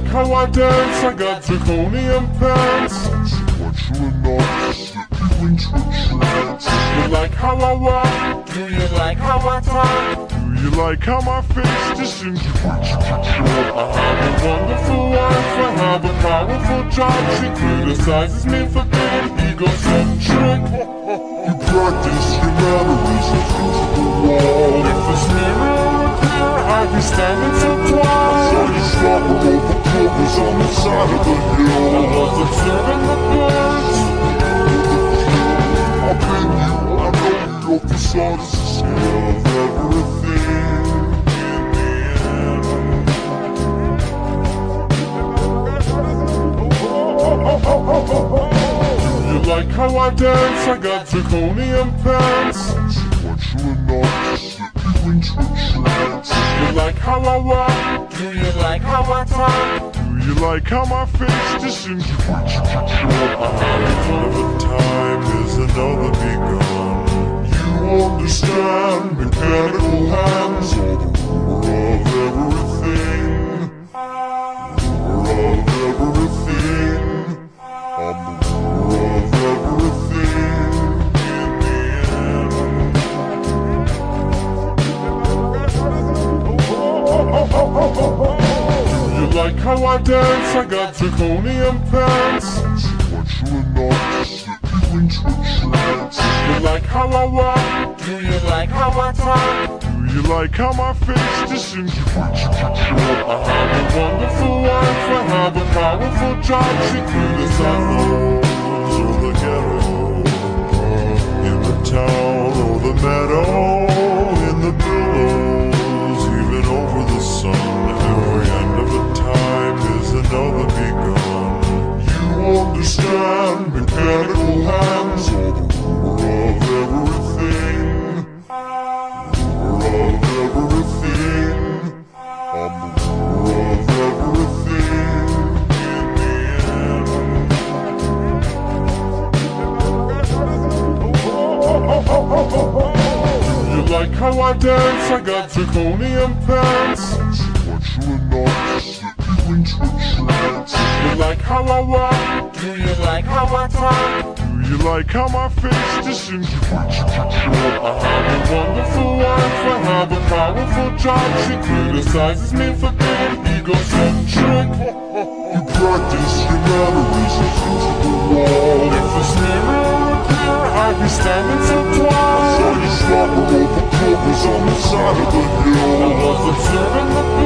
like how I dance? I got zirconium pants. What you enough you trance. You like how I walk? Do you like how I talk? Do you like how my face disintegrates you control? I have a wonderful wife, I have a powerful job. She criticizes me for being egocentric. You practice your mannerisms into the wall. If this mirror were clear, I'd be standing on the side of the I was observing the birds. I've been you, I know scale of everything. In. You like how I dance? I got zirconium pants. What you enough slip you into a trance. You like how I walk? Do you like how I talk? You like how my face disintegrates dance? I got zirconium pants. What you enough slip you into a trance. You like how I walk? Do you like how I talk? Do you like how my face disintegrates you control? I have a wonderful wife, I have a powerful job. She criticizes or the ghetto, in the town or the meadow, You like how I dance? I got zirconium pants. You a like how I walk? Do you like how I talk? Do you like how my face disintegrates you control? I have a wonderful wife, I have a powerful job. She criticizes me for being egocentric. You practice your mannerisms into the wall. Were clear, I'd be standing so tall. you stop and roll the clovers on the side of the hill. I hill. was observing the